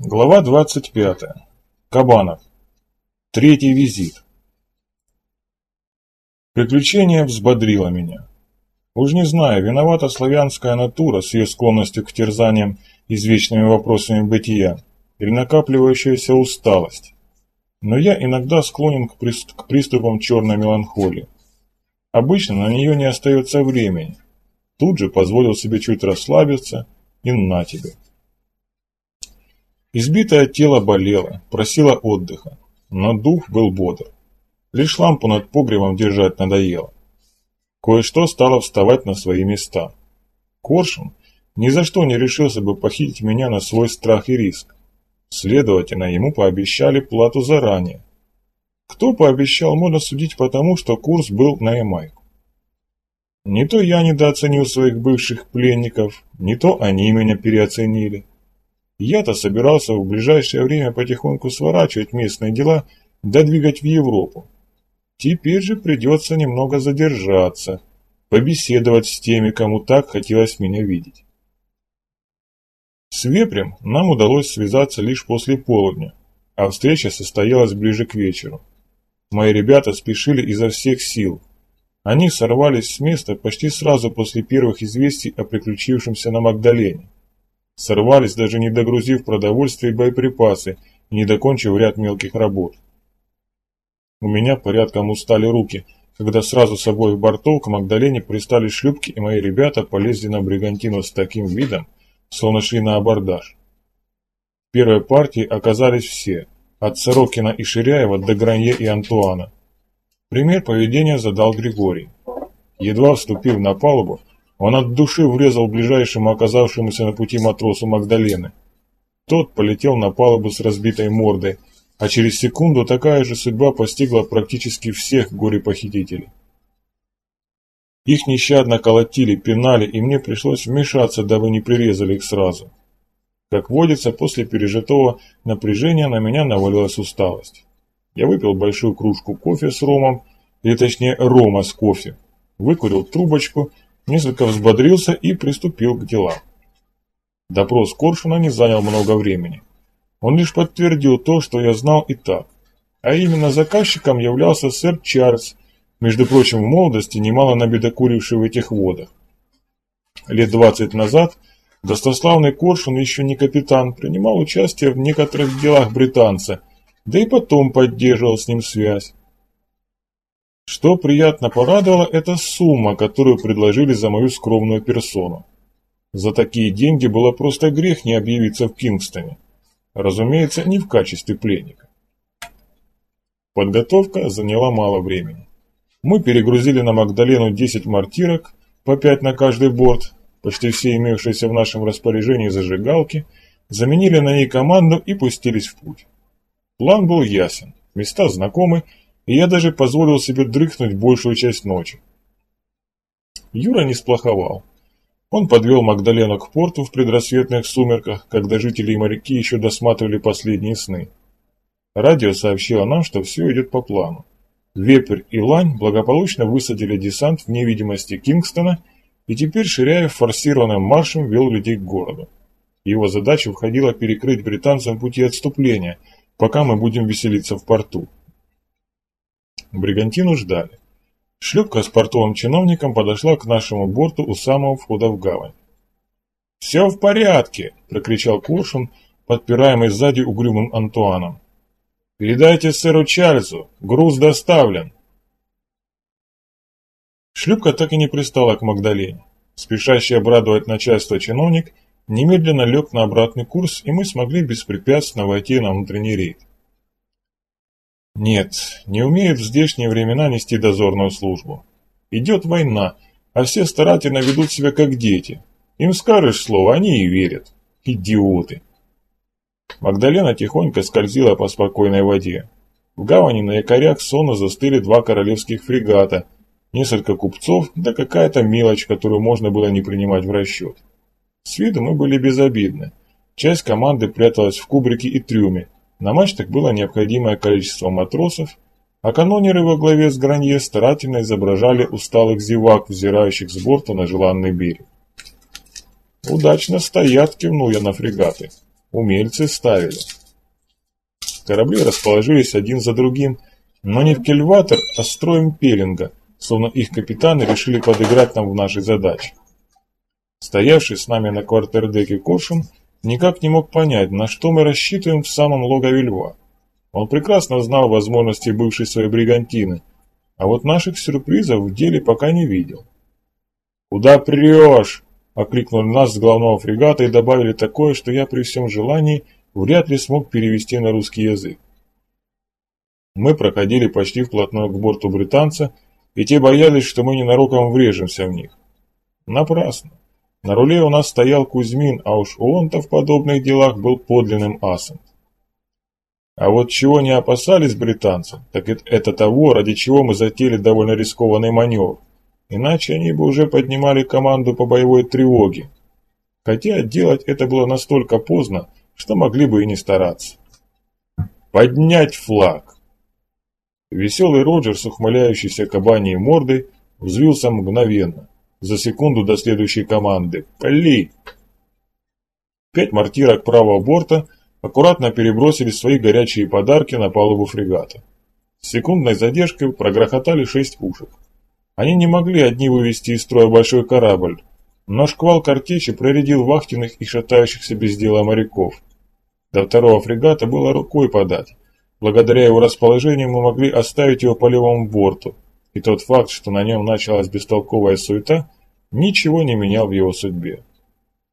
Глава 25. Кабанов. Третий визит. Приключение взбодрило меня. Уж не знаю, виновата славянская натура с ее склонностью к терзаниям извечными вопросами бытия или накапливающаяся усталость. Но я иногда склонен к, приступ, к приступам черной меланхолии. Обычно на нее не остается времени. Тут же позволил себе чуть расслабиться и на тебе. Избитое тело болело, просило отдыха, но дух был бодр. Лишь лампу над погребом держать надоело. Кое-что стало вставать на свои места. Коршун ни за что не решился бы похитить меня на свой страх и риск. Следовательно, ему пообещали плату заранее. Кто пообещал, можно судить потому, что курс был на Ямайку. Не то я недооценил своих бывших пленников, не то они меня переоценили. Я-то собирался в ближайшее время потихоньку сворачивать местные дела, да двигать в Европу. Теперь же придется немного задержаться, побеседовать с теми, кому так хотелось меня видеть. С Вепрем нам удалось связаться лишь после полудня, а встреча состоялась ближе к вечеру. Мои ребята спешили изо всех сил. Они сорвались с места почти сразу после первых известий о приключившемся на Магдалене. Сорвались, даже не догрузив продовольствие и боеприпасы, не докончив ряд мелких работ. У меня порядком устали руки, когда сразу с обоих бортов к Магдалене пристали шлюпки, и мои ребята полезли на бригантину с таким видом, словно шли на абордаж. В первой партии оказались все, от Сорокина и Ширяева до Гранье и Антуана. Пример поведения задал Григорий. Едва вступив на палубу, он от души врезал ближайшему оказавшемуся на пути матросу Магдалены. Тот полетел на палубу с разбитой мордой, а через секунду такая же судьба постигла практически всех горе-похитителей. Их нещадно колотили, пинали, и мне пришлось вмешаться, дабы не прирезали их сразу. Как водится, после пережитого напряжения на меня навалилась усталость. Я выпил большую кружку кофе с ромом, или точнее рома с кофе, выкурил трубочку несколько взбодрился и приступил к делам. Допрос Коршуна не занял много времени. Он лишь подтвердил то, что я знал и так. А именно заказчиком являлся сэр Чарльз, между прочим, в молодости немало набедокуривший в этих водах. Лет двадцать назад достославный Коршун, еще не капитан, принимал участие в некоторых делах британца, да и потом поддерживал с ним связь. Что приятно порадовало, это сумма, которую предложили за мою скромную персону. За такие деньги было просто грех не объявиться в Кингстоне. Разумеется, не в качестве пленника. Подготовка заняла мало времени. Мы перегрузили на Магдалену 10 мортирок, по 5 на каждый борт, почти все имевшиеся в нашем распоряжении зажигалки, заменили на ней команду и пустились в путь. План был ясен, места знакомы, и я даже позволил себе дрыхнуть большую часть ночи. Юра не сплоховал. Он подвел Магдалену к порту в предрассветных сумерках, когда жители и моряки еще досматривали последние сны. Радио сообщило нам, что все идет по плану. Вепрь и Лань благополучно высадили десант в невидимости Кингстона, и теперь Ширяев форсированным маршем вел людей к городу. Его задача входила перекрыть британцам пути отступления, пока мы будем веселиться в порту. Бригантину ждали. Шлюпка с портовым чиновником подошла к нашему борту у самого входа в гавань. «Все в порядке!» – прокричал Коршун, подпираемый сзади угрюмым Антуаном. «Передайте сэру Чарльзу, груз доставлен!» Шлюпка так и не пристала к Магдалене. Спешащий обрадовать начальство чиновник немедленно лег на обратный курс, и мы смогли беспрепятственно войти на внутренний рейд. Нет, не умеют в здешние времена нести дозорную службу. Идет война, а все старательно ведут себя как дети. Им скажешь слово, они и верят. Идиоты. Магдалена тихонько скользила по спокойной воде. В гавани на якорях сонно застыли два королевских фрегата, несколько купцов, да какая-то мелочь, которую можно было не принимать в расчет. С виду мы были безобидны. Часть команды пряталась в кубрике и трюме, на мачтах было необходимое количество матросов, а канонеры во главе с Гранье старательно изображали усталых зевак, взирающих с борта на желанный берег. «Удачно стоят», — кивнул я на фрегаты. Умельцы ставили. Корабли расположились один за другим, но не в кельватор, а строем пелинга, словно их капитаны решили подыграть нам в нашей задаче. Стоявший с нами на квартердеке Коршун никак не мог понять, на что мы рассчитываем в самом логове льва. Он прекрасно знал возможности бывшей своей бригантины, а вот наших сюрпризов в деле пока не видел. «Куда прешь?» – окликнули нас с главного фрегата и добавили такое, что я при всем желании вряд ли смог перевести на русский язык. Мы проходили почти вплотную к борту британца, и те боялись, что мы ненароком врежемся в них. Напрасно. На руле у нас стоял Кузьмин, а уж он-то в подобных делах был подлинным асом. А вот чего не опасались британцы, так это того, ради чего мы затеяли довольно рискованный маневр. Иначе они бы уже поднимали команду по боевой тревоге. Хотя делать это было настолько поздно, что могли бы и не стараться. «Поднять флаг!» Веселый Роджер с ухмыляющейся кабаней мордой взвился мгновенно, за секунду до следующей команды. «Пали!» Пять мортирок правого борта аккуратно перебросили свои горячие подарки на палубу фрегата. С секундной задержкой прогрохотали шесть пушек. Они не могли одни вывести из строя большой корабль, но шквал картечи проредил вахтенных и шатающихся без дела моряков. До второго фрегата было рукой подать. Благодаря его расположению мы могли оставить его по левому борту, и тот факт, что на нем началась бестолковая суета, ничего не менял в его судьбе.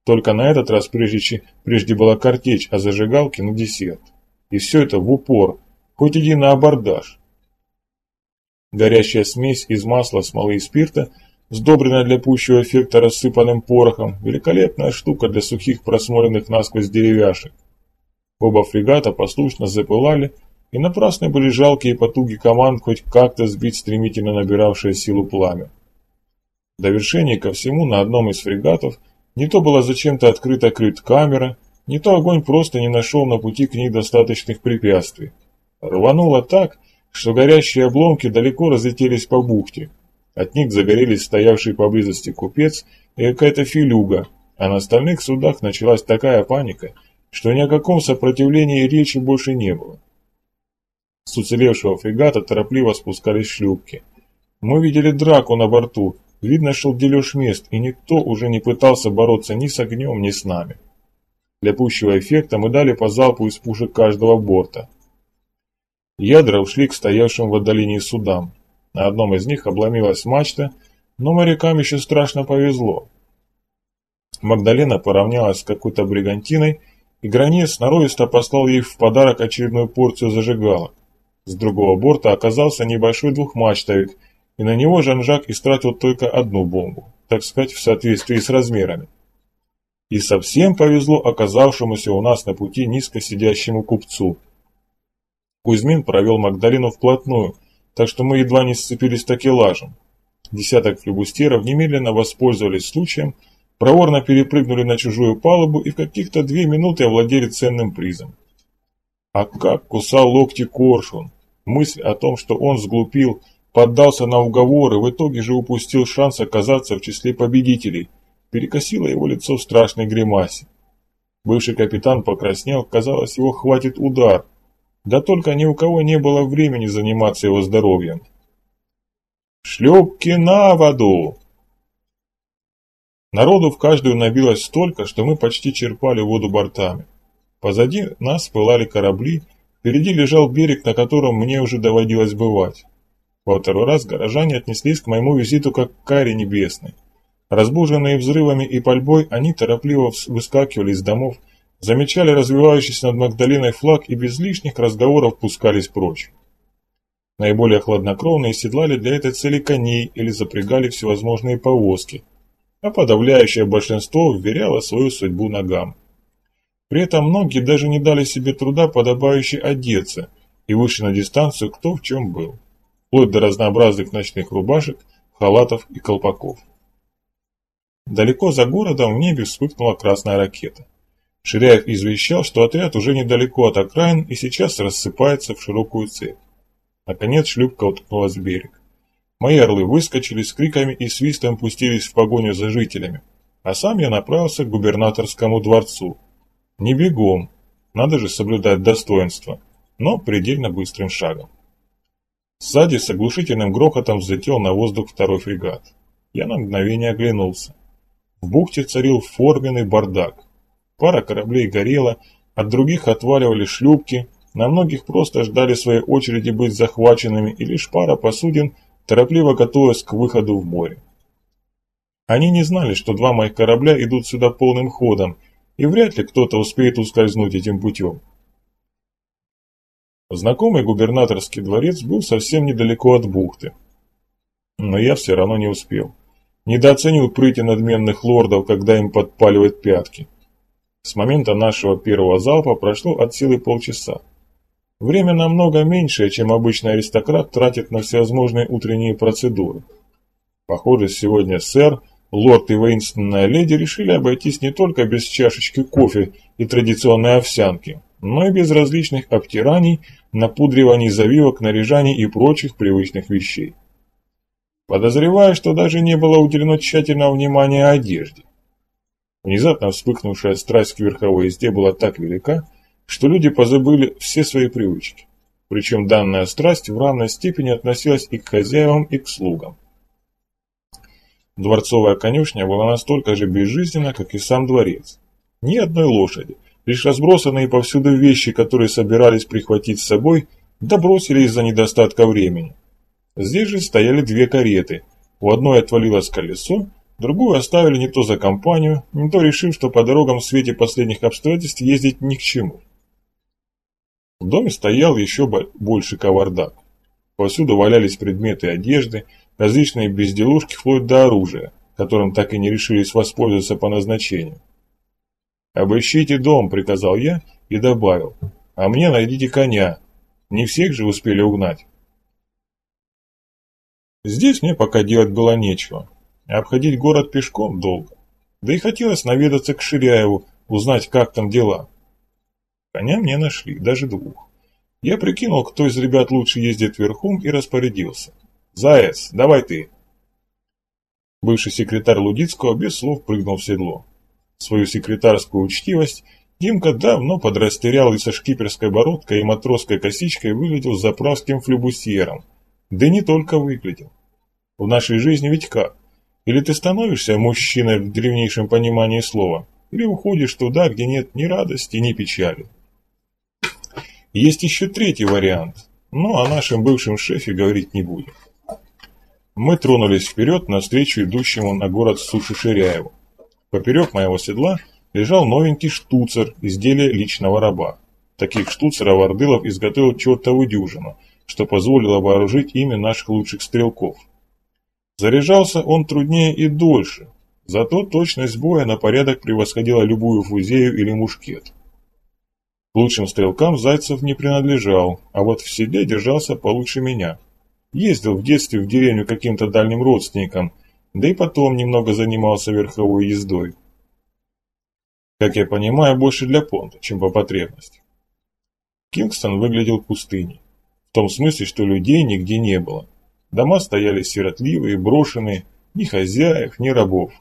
Только на этот раз прежде, прежде была картечь, а зажигалки на десерт. И все это в упор, хоть иди на абордаж. Горящая смесь из масла, смолы и спирта, сдобренная для пущего эффекта рассыпанным порохом, великолепная штука для сухих просмоленных насквозь деревяшек. Оба фрегата послушно запылали, и напрасны были жалкие потуги команд хоть как-то сбить стремительно набиравшее силу пламя. В довершение ко всему на одном из фрегатов не то была зачем-то открыта крыт-камера, не то огонь просто не нашел на пути к ней достаточных препятствий. Рвануло так, что горящие обломки далеко разлетелись по бухте. От них загорелись стоявший поблизости купец и какая-то филюга, а на остальных судах началась такая паника, что ни о каком сопротивлении речи больше не было. С уцелевшего фрегата торопливо спускались шлюпки. Мы видели драку на борту, видно шел дележ мест, и никто уже не пытался бороться ни с огнем, ни с нами. Для пущего эффекта мы дали по залпу из пушек каждого борта. Ядра ушли к стоявшим в отдалении судам. На одном из них обломилась мачта, но морякам еще страшно повезло. Магдалена поравнялась с какой-то бригантиной, и Гранец сноровисто послал ей в подарок очередную порцию зажигалок. С другого борта оказался небольшой двухмачтовик, и на него Жан-Жак истратил только одну бомбу, так сказать, в соответствии с размерами. И совсем повезло оказавшемуся у нас на пути низко сидящему купцу. Кузьмин провел Магдалину вплотную, так что мы едва не сцепились такелажем. Десяток флебустеров немедленно воспользовались случаем, проворно перепрыгнули на чужую палубу и в каких-то две минуты овладели ценным призом. А как кусал локти коршун! Мысль о том, что он сглупил, поддался на уговоры, в итоге же упустил шанс оказаться в числе победителей, перекосило его лицо в страшной гримасе. Бывший капитан покраснел, казалось, его хватит удар. Да только ни у кого не было времени заниматься его здоровьем. «Шлюпки на воду!» Народу в каждую набилось столько, что мы почти черпали воду бортами. Позади нас пылали корабли, Впереди лежал берег, на котором мне уже доводилось бывать. Во второй раз горожане отнеслись к моему визиту как к каре небесной. Разбуженные взрывами и пальбой, они торопливо выскакивали из домов, замечали развивающийся над Магдалиной флаг и без лишних разговоров пускались прочь. Наиболее хладнокровные седлали для этой цели коней или запрягали всевозможные повозки, а подавляющее большинство вверяло свою судьбу ногам. При этом многие даже не дали себе труда подобающе одеться и вышли на дистанцию кто в чем был, вплоть до разнообразных ночных рубашек, халатов и колпаков. Далеко за городом в небе вспыхнула красная ракета. Ширяев извещал, что отряд уже недалеко от окраин и сейчас рассыпается в широкую цепь. Наконец шлюпка уткнулась в берег. Мои орлы выскочили с криками и свистом пустились в погоню за жителями, а сам я направился к губернаторскому дворцу, Не бегом, надо же соблюдать достоинство, но предельно быстрым шагом. Сзади с оглушительным грохотом взлетел на воздух второй фрегат. Я на мгновение оглянулся. В бухте царил форменный бардак. Пара кораблей горела, от других отваливали шлюпки, на многих просто ждали своей очереди быть захваченными, и лишь пара посудин торопливо готовилась к выходу в море. Они не знали, что два моих корабля идут сюда полным ходом, и вряд ли кто-то успеет ускользнуть этим путем. Знакомый губернаторский дворец был совсем недалеко от бухты. Но я все равно не успел. Недооценил прыти надменных лордов, когда им подпаливают пятки. С момента нашего первого залпа прошло от силы полчаса. Время намного меньшее, чем обычный аристократ тратит на всевозможные утренние процедуры. Похоже, сегодня сэр, лорд и воинственная леди решили обойтись не только без чашечки кофе и традиционной овсянки, но и без различных обтираний, напудриваний завивок, наряжаний и прочих привычных вещей. Подозреваю, что даже не было уделено тщательного внимания одежде. Внезапно вспыхнувшая страсть к верховой езде была так велика, что люди позабыли все свои привычки. Причем данная страсть в равной степени относилась и к хозяевам, и к слугам. Дворцовая конюшня была настолько же безжизненна, как и сам дворец. Ни одной лошади, лишь разбросанные повсюду вещи, которые собирались прихватить с собой, добросили из-за недостатка времени. Здесь же стояли две кареты, у одной отвалилось колесо, другую оставили не то за компанию, не то решив, что по дорогам в свете последних обстоятельств ездить ни к чему. В доме стоял еще больше кавардак. Повсюду валялись предметы одежды, различные безделушки вплоть до оружия, которым так и не решились воспользоваться по назначению. «Обыщите дом», — приказал я и добавил, «а мне найдите коня. Не всех же успели угнать». Здесь мне пока делать было нечего, обходить город пешком долго. Да и хотелось наведаться к Ширяеву, узнать, как там дела. Коня мне нашли, даже двух. Я прикинул, кто из ребят лучше ездит верхом и распорядился. «Заяц, давай ты!» Бывший секретарь Лудицкого без слов прыгнул в седло. Свою секретарскую учтивость Димка давно подрастерял и со шкиперской бородкой и матросской косичкой выглядел заправским флюбусьером. Да не только выглядел. В нашей жизни ведь как? Или ты становишься мужчиной в древнейшем понимании слова, или уходишь туда, где нет ни радости, ни печали. Есть еще третий вариант, но о нашем бывшем шефе говорить не будем. Мы тронулись вперед навстречу идущему на город Суши Ширяеву. Поперек моего седла лежал новенький штуцер, изделие личного раба. Таких штуцеров Ордылов изготовил чертову дюжину, что позволило вооружить ими наших лучших стрелков – Заряжался он труднее и дольше, зато точность боя на порядок превосходила любую фузею или мушкет. Лучшим стрелкам Зайцев не принадлежал, а вот в седле держался получше меня. Ездил в детстве в деревню каким-то дальним родственникам, да и потом немного занимался верховой ездой. Как я понимаю, больше для понта, чем по потребности. Кингстон выглядел пустыней. В том смысле, что людей нигде не было. Дома стояли сиротливые, брошенные, ни хозяев, ни рабов.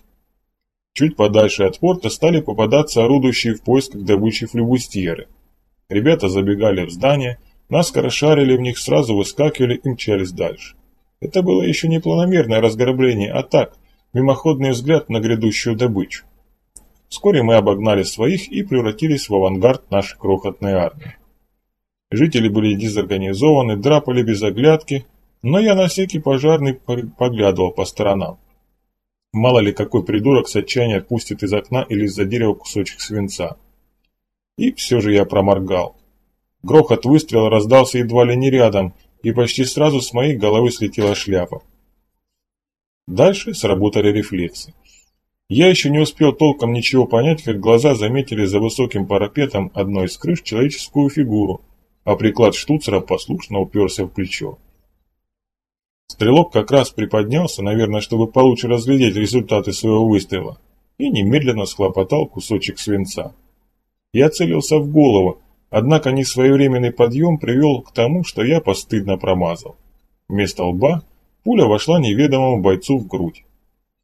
Чуть подальше от порта стали попадаться орудующие в поисках добычи флюбустьеры. Ребята забегали в здание, наскоро шарили в них, сразу выскакивали и мчались дальше. Это было еще не планомерное разграбление, а так, мимоходный взгляд на грядущую добычу. Вскоре мы обогнали своих и превратились в авангард нашей крохотной армии. Жители были дезорганизованы, драпали без оглядки, но я на всякий пожарный поглядывал по сторонам. Мало ли какой придурок с отчаяния отпустит из окна или из-за дерева кусочек свинца. И все же я проморгал. Грохот выстрела раздался едва ли не рядом, и почти сразу с моей головы слетела шляпа. Дальше сработали рефлексы. Я еще не успел толком ничего понять, как глаза заметили за высоким парапетом одной из крыш человеческую фигуру, а приклад штуцера послушно уперся в плечо. Стрелок как раз приподнялся, наверное, чтобы получше разглядеть результаты своего выстрела, и немедленно схлопотал кусочек свинца. Я целился в голову, однако несвоевременный подъем привел к тому, что я постыдно промазал. Вместо лба пуля вошла неведомому бойцу в грудь.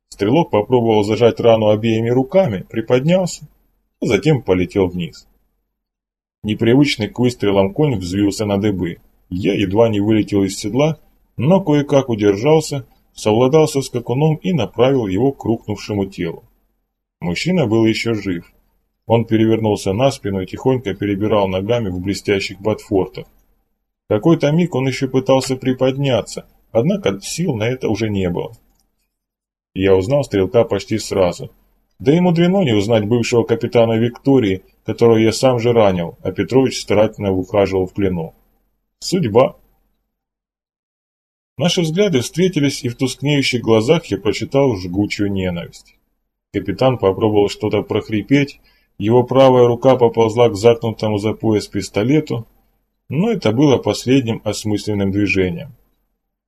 Стрелок попробовал зажать рану обеими руками, приподнялся, а затем полетел вниз. Непривычный к выстрелам конь взвился на дыбы. Я едва не вылетел из седла, но кое-как удержался, совладал со скакуном и направил его к рухнувшему телу. Мужчина был еще жив. Он перевернулся на спину и тихонько перебирал ногами в блестящих ботфортах. Какой-то миг он еще пытался приподняться, однако сил на это уже не было. Я узнал стрелка почти сразу. Да и мудрено не узнать бывшего капитана Виктории, которого я сам же ранил, а Петрович старательно ухаживал в плену. Судьба. Наши взгляды встретились, и в тускнеющих глазах я прочитал жгучую ненависть. Капитан попробовал что-то прохрипеть, его правая рука поползла к загнутому за пояс пистолету, но это было последним осмысленным движением.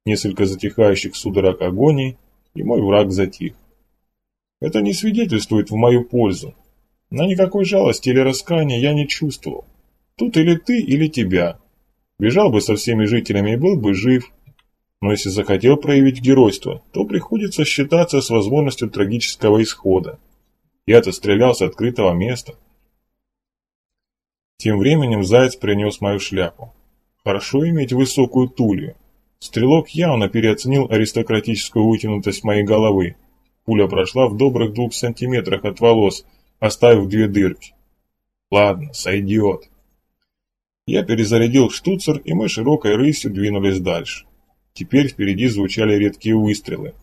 Несколько затихающих судорог агонии, и мой враг затих. Это не свидетельствует в мою пользу. Но никакой жалости или раскаяния я не чувствовал. Тут или ты, или тебя. Бежал бы со всеми жителями и был бы жив. Но если захотел проявить геройство, то приходится считаться с возможностью трагического исхода. Я-то стрелял с открытого места. Тем временем заяц принес мою шляпу. Хорошо иметь высокую тулью. Стрелок явно переоценил аристократическую вытянутость моей головы. Пуля прошла в добрых двух сантиметрах от волос, оставив две дырки. Ладно, сойдет. Я перезарядил штуцер, и мы широкой рысью двинулись дальше. Теперь впереди звучали редкие выстрелы.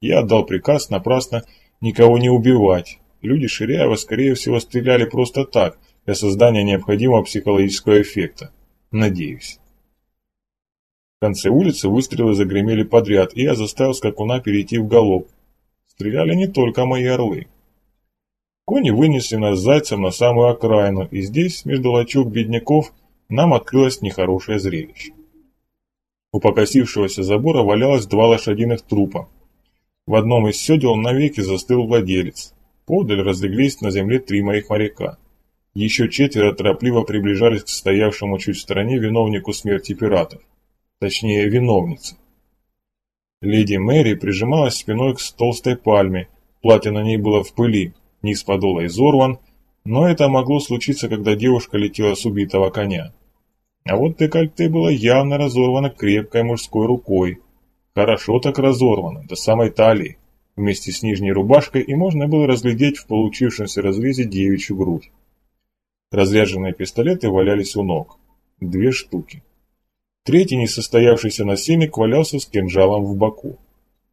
Я отдал приказ напрасно никого не убивать. Люди Ширяева, скорее всего, стреляли просто так, для создания необходимого психологического эффекта. Надеюсь. В конце улицы выстрелы загремели подряд, и я заставил скакуна перейти в галоп. Стреляли не только мои орлы. Кони вынесли нас зайцем на самую окраину, и здесь, между лачуг бедняков, нам открылось нехорошее зрелище. У покосившегося забора валялось два лошадиных трупа. В одном из седел навеки застыл владелец. Подаль разлеглись на земле три моих моряка. Еще четверо торопливо приближались к стоявшему чуть в стороне виновнику смерти пиратов. Точнее, виновнице. Леди Мэри прижималась спиной к толстой пальме, платье на ней было в пыли, низ подола изорван, но это могло случиться, когда девушка летела с убитого коня. А вот декольте было явно разорвано крепкой мужской рукой. Хорошо так разорвано, до самой талии. Вместе с нижней рубашкой и можно было разглядеть в получившемся разрезе девичью грудь. Разряженные пистолеты валялись у ног. Две штуки. Третий, несостоявшийся насильник, валялся с кинжалом в боку.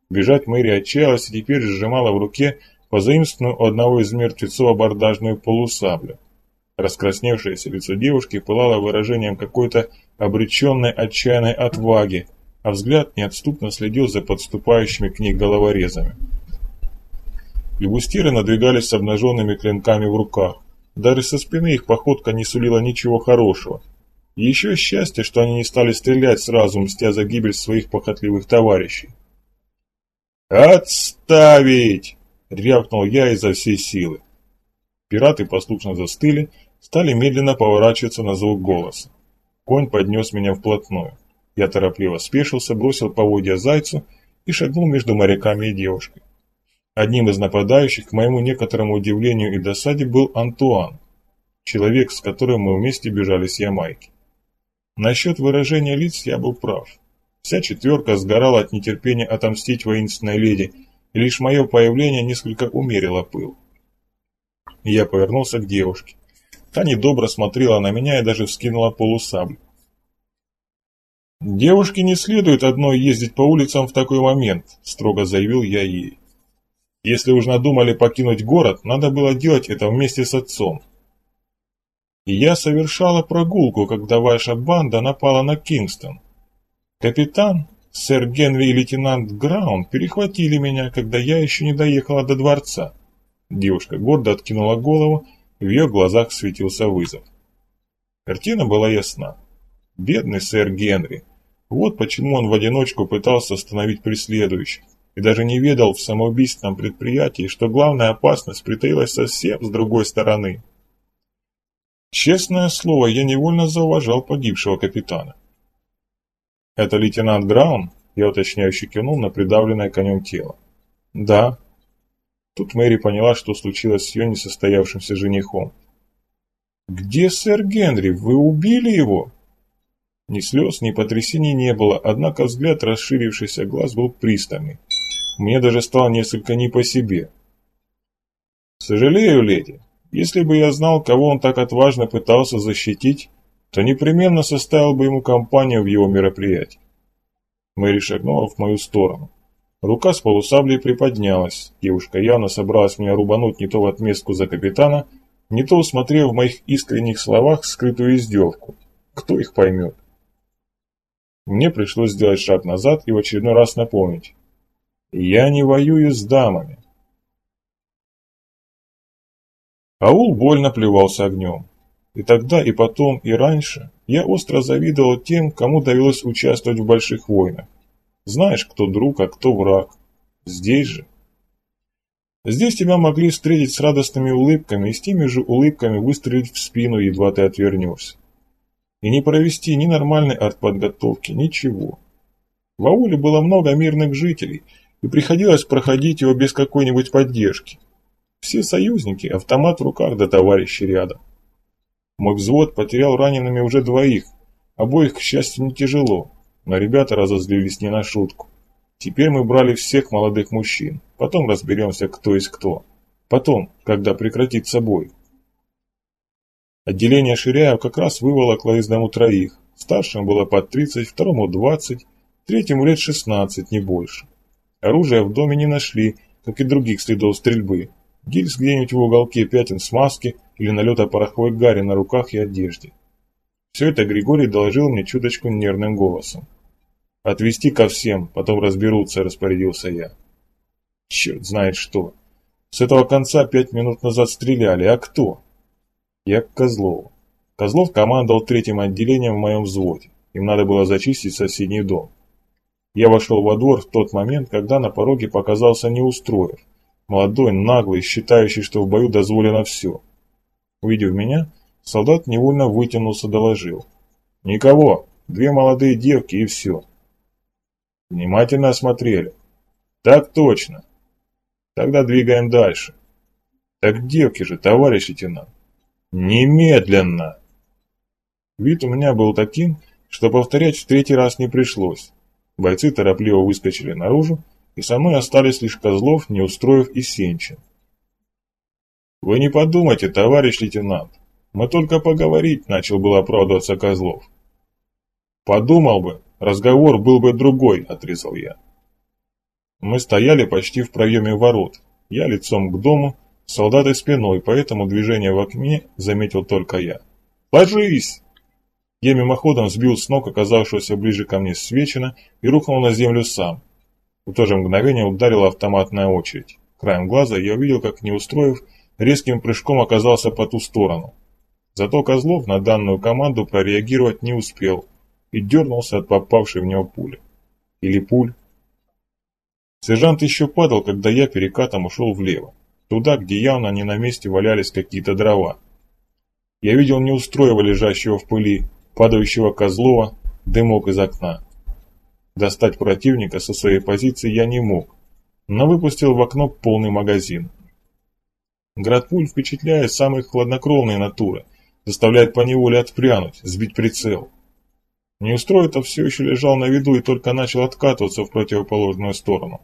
Бежать Мэри отчаялась и теперь сжимала в руке позаимствованную у одного из мертвецов абордажную полусаблю. Раскрасневшееся лицо девушки пылало выражением какой-то обреченной отчаянной отваги, а взгляд неотступно следил за подступающими к ней головорезами. Лягустиры надвигались с обнаженными клинками в руках. Даже со спины их походка не сулила ничего хорошего. еще счастье, что они не стали стрелять сразу, мстя за гибель своих похотливых товарищей. «Отставить!» — рявкнул я изо всей силы. Пираты послушно застыли, стали медленно поворачиваться на звук голоса. Конь поднес меня вплотную. Я торопливо спешился, бросил поводья зайцу и шагнул между моряками и девушкой. Одним из нападающих, к моему некоторому удивлению и досаде, был Антуан, человек, с которым мы вместе бежали с Ямайки. Насчет выражения лиц я был прав. Вся четверка сгорала от нетерпения отомстить воинственной леди, и лишь мое появление несколько умерило пыл. Я повернулся к девушке. Та недобро смотрела на меня и даже вскинула полусаблю. «Девушке не следует одной ездить по улицам в такой момент», – строго заявил я ей. «Если уж надумали покинуть город, надо было делать это вместе с отцом». И я совершала прогулку, когда ваша банда напала на Кингстон. Капитан, сэр Генри и лейтенант Граун перехватили меня, когда я еще не доехала до дворца. Девушка гордо откинула голову в ее глазах светился вызов. Картина была ясна. Бедный сэр Генри. Вот почему он в одиночку пытался остановить преследующих и даже не ведал в самоубийственном предприятии, что главная опасность притаилась совсем с другой стороны. Честное слово, я невольно зауважал погибшего капитана. «Это лейтенант Граун?» Я уточняюще кивнул на придавленное конем тело. «Да», Тут Мэри поняла, что случилось с ее несостоявшимся женихом. «Где сэр Генри? Вы убили его?» Ни слез, ни потрясений не было, однако взгляд расширившийся глаз был пристальный. Мне даже стало несколько не по себе. «Сожалею, леди, если бы я знал, кого он так отважно пытался защитить, то непременно составил бы ему компанию в его мероприятии». Мэри шагнула в мою сторону. Рука с полусаблей приподнялась. Девушка явно собралась меня рубануть не то в отместку за капитана, не то усмотрев в моих искренних словах скрытую издевку. Кто их поймет? Мне пришлось сделать шаг назад и в очередной раз напомнить. Я не воюю с дамами. Аул больно плевался огнем. И тогда, и потом, и раньше я остро завидовал тем, кому довелось участвовать в больших войнах. Знаешь, кто друг, а кто враг. Здесь же. Здесь тебя могли встретить с радостными улыбками и с теми же улыбками выстрелить в спину, едва ты отвернешься и не провести ни нормальной артподготовки, ничего. В ауле было много мирных жителей, и приходилось проходить его без какой-нибудь поддержки. Все союзники, автомат в руках да товарищи рядом. Мой взвод потерял ранеными уже двоих, обоих, к счастью, не тяжело, но ребята разозлились не на шутку. Теперь мы брали всех молодых мужчин, потом разберемся, кто есть кто. Потом, когда прекратится бой. Отделение Ширяев как раз выволокло из дому троих. Старшему было под 30, второму 20, третьему лет 16, не больше. Оружия в доме не нашли, как и других следов стрельбы. Гильз где-нибудь в уголке пятен смазки или налета пороховой гари на руках и одежде. Все это Григорий доложил мне чуточку нервным голосом. «Отвезти ко всем, потом разберутся», – распорядился я. Черт знает что. С этого конца пять минут назад стреляли, а кто? Я к Козлову. Козлов командовал третьим отделением в моем взводе. Им надо было зачистить соседний дом. Я вошел во двор в тот момент, когда на пороге показался Неустроев. Молодой, наглый, считающий, что в бою дозволено все. Увидев меня, солдат невольно вытянулся, доложил. «Никого, две молодые девки и все». Внимательно осмотрели. «Так точно. Тогда двигаем дальше». «Так девки же, товарищ лейтенант». Немедленно! Вид у меня был таким, что повторять в третий раз не пришлось. Бойцы торопливо выскочили наружу, и со мной остались лишь Козлов, Неустроев и Сенчин. «Вы не подумайте, товарищ лейтенант, мы только поговорить», — начал было оправдываться Козлов. «Подумал бы, разговор был бы другой», — отрезал я. Мы стояли почти в проеме ворот, я лицом к дому, Солдаты спиной, поэтому движение в окне заметил только я. «Ложись!» Я мимоходом сбил с ног оказавшегося ближе ко мне Свечина и рухнул на землю сам. В то же мгновение ударила автоматная очередь. Краем глаза я увидел, как Неустроев резким прыжком оказался по ту сторону. Зато Козлов на данную команду прореагировать не успел и дернулся от попавшей в него пули. Или пуль. Сержант еще падал, когда я перекатом ушел влево туда, где явно не на месте валялись какие-то дрова. Я видел неустроево лежащего в пыли, падающего Козлова, дымок из окна. Достать противника со своей позиции я не мог, но выпустил в окно полный магазин. Градпуль впечатляет самые хладнокровные натуры, заставляет поневоле отпрянуть, сбить прицел. Неустроев-то все еще лежал на виду и только начал откатываться в противоположную сторону.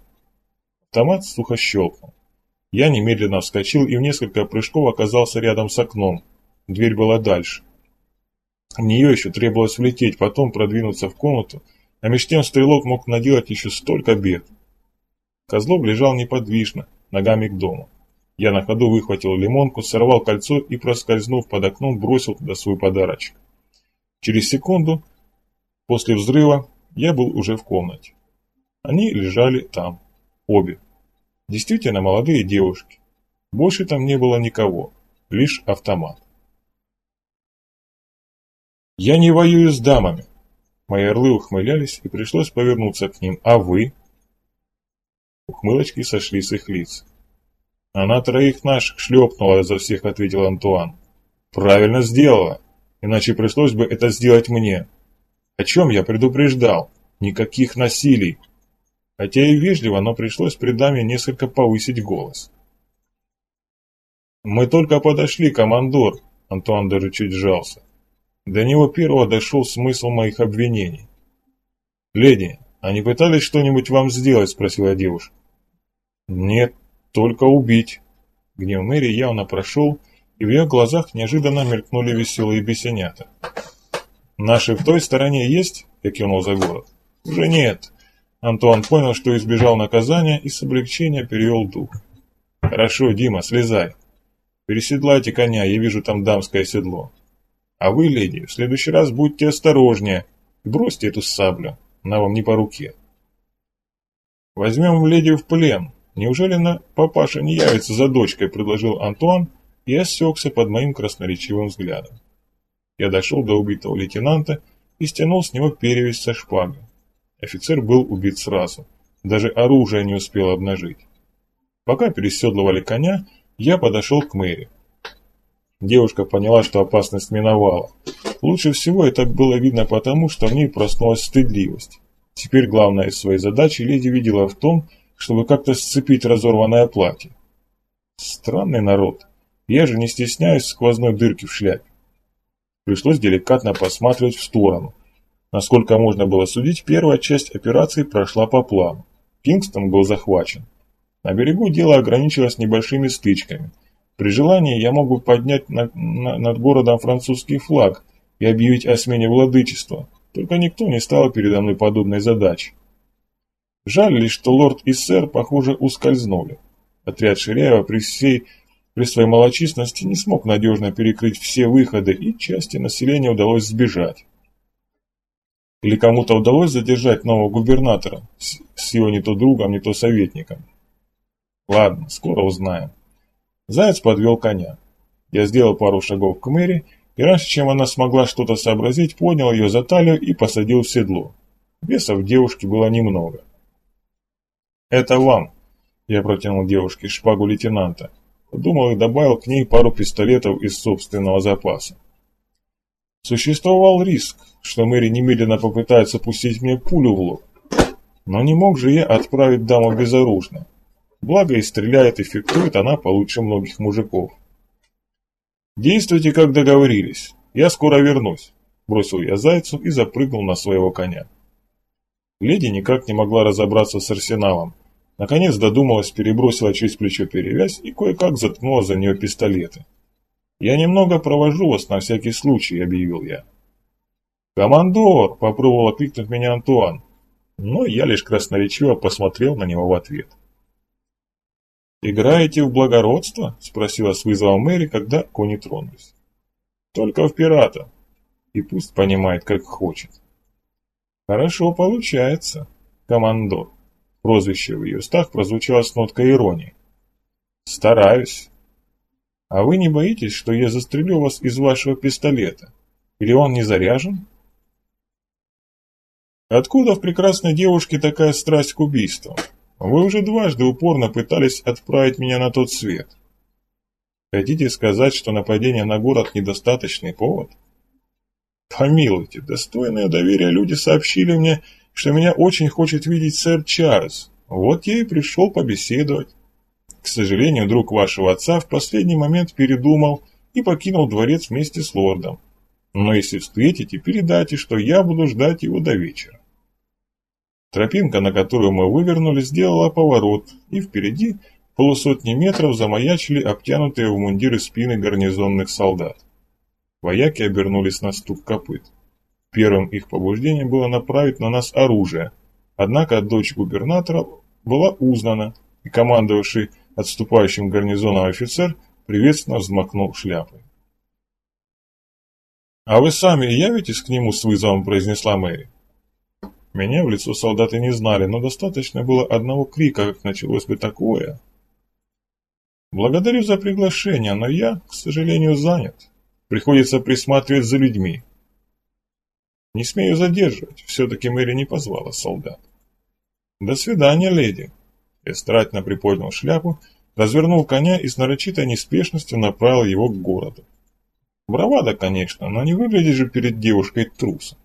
Автомат сухо щелкнул. Я немедленно вскочил и в несколько прыжков оказался рядом с окном. Дверь была дальше. В нее еще требовалось влететь, потом продвинуться в комнату, а меж тем стрелок мог наделать еще столько бед. Козлов лежал неподвижно, ногами к дому. Я на ходу выхватил лимонку, сорвал кольцо и, проскользнув под окном, бросил туда свой подарочек. Через секунду, после взрыва, я был уже в комнате. Они лежали там, обе. Действительно молодые девушки. Больше там не было никого, лишь автомат. «Я не воюю с дамами!» Мои орлы ухмылялись, и пришлось повернуться к ним. «А вы?» Ухмылочки сошли с их лиц. «Она троих наших шлепнула за всех», — ответил Антуан. «Правильно сделала, иначе пришлось бы это сделать мне. О чем я предупреждал? Никаких насилий, Хотя и вежливо, но пришлось при даме несколько повысить голос. «Мы только подошли, командор. Антуан даже чуть сжался. До него первого дошел смысл моих обвинений. «Леди, а не пытались что-нибудь вам сделать?» – спросила девушка. «Нет, только убить». Гнев Мэри явно прошел, и в ее глазах неожиданно мелькнули веселые бесенята. «Наши в той стороне есть?» – я кивнул за город. «Уже нет». Антуан понял, что избежал наказания и с облегчения перевел дух. «Хорошо, Дима, слезай. Переседлайте коня, я вижу там дамское седло. А вы, леди, в следующий раз будьте осторожнее и бросьте эту саблю, она вам не по руке». «Возьмем леди в плен. Неужели на папаша не явится за дочкой?» – предложил Антуан и осекся под моим красноречивым взглядом. Я дошел до убитого лейтенанта и стянул с него перевязь со шпагой. Офицер был убит сразу, даже оружие не успел обнажить. Пока переседлывали коня, я подошел к Мэри. Девушка поняла, что опасность миновала. Лучше всего это было видно потому, что в ней проснулась стыдливость. Теперь главная из своей задачи леди видела в том, чтобы как-то сцепить разорванное платье. Странный народ. Я же не стесняюсь сквозной дырки в шляпе. Пришлось деликатно посматривать в сторону. Насколько можно было судить, первая часть операции прошла по плану. Кингстон был захвачен. На берегу дело ограничилось небольшими стычками. При желании я мог бы поднять на, на, над городом французский флаг и объявить о смене владычества, только никто не стал передо мной подобной задачей. Жаль лишь, что лорд и сэр, похоже, ускользнули. Отряд Ширяева при всей при своей малочисленности не смог надежно перекрыть все выходы, и части населения удалось сбежать. Или кому-то удалось задержать нового губернатора с его не то другом, не то советником. Ладно, скоро узнаем. Заяц подвел коня. Я сделал пару шагов к Мэри, и раньше, чем она смогла что-то сообразить, поднял ее за талию и посадил в седло. Веса в девушке было немного. «Это вам», — я протянул девушке шпагу лейтенанта. Подумал и добавил к ней пару пистолетов из собственного запаса. Существовал риск, что Мэри немедленно попытается пустить мне пулю в лоб. Но не мог же я отправить даму безоружно. Благо и стреляет, и фехтует она получше многих мужиков. «Действуйте, как договорились. Я скоро вернусь», – бросил я зайцу и запрыгнул на своего коня. Леди никак не могла разобраться с арсеналом, Наконец додумалась, перебросила через плечо перевязь и кое-как заткнула за нее пистолеты. «Я немного провожу вас на всякий случай», — объявил я. «Командор!» — попробовал окликнуть меня Антуан, но я лишь красноречиво посмотрел на него в ответ. «Играете в благородство?» — спросила с вызовом Мэри, когда кони тронулись. «Только в пирата. И пусть понимает, как хочет». «Хорошо получается, командор». Прозвище в ее устах прозвучало с ноткой иронии. «Стараюсь. А вы не боитесь, что я застрелю вас из вашего пистолета? Или он не заряжен?» «Откуда в прекрасной девушке такая страсть к убийству? Вы уже дважды упорно пытались отправить меня на тот свет. Хотите сказать, что нападение на город – недостаточный повод?» «Помилуйте, достойные доверия люди сообщили мне, что меня очень хочет видеть сэр Чарльз. Вот я и пришел побеседовать. К сожалению, друг вашего отца в последний момент передумал и покинул дворец вместе с лордом. Но если встретите, передайте, что я буду ждать его до вечера. Тропинка, на которую мы вывернули, сделала поворот, и впереди полусотни метров замаячили обтянутые в мундиры спины гарнизонных солдат. Вояки обернулись на стук копыт. Первым их побуждением было направить на нас оружие, однако дочь губернатора была узнана, и командовавший отступающим гарнизоном офицер приветственно взмахнул шляпой. «А вы сами явитесь к нему с вызовом?» – произнесла Мэри. Меня в лицо солдаты не знали, но достаточно было одного крика, как началось бы такое. «Благодарю за приглашение, но я, к сожалению, занят. Приходится присматривать за людьми. Не смею задерживать, все-таки Мэри не позвала солдат. До свидания, леди. Эстратно приподнял шляпу, развернул коня и с нарочитой неспешностью направил его к городу. Бравада, конечно, но не выглядит же перед девушкой трусом.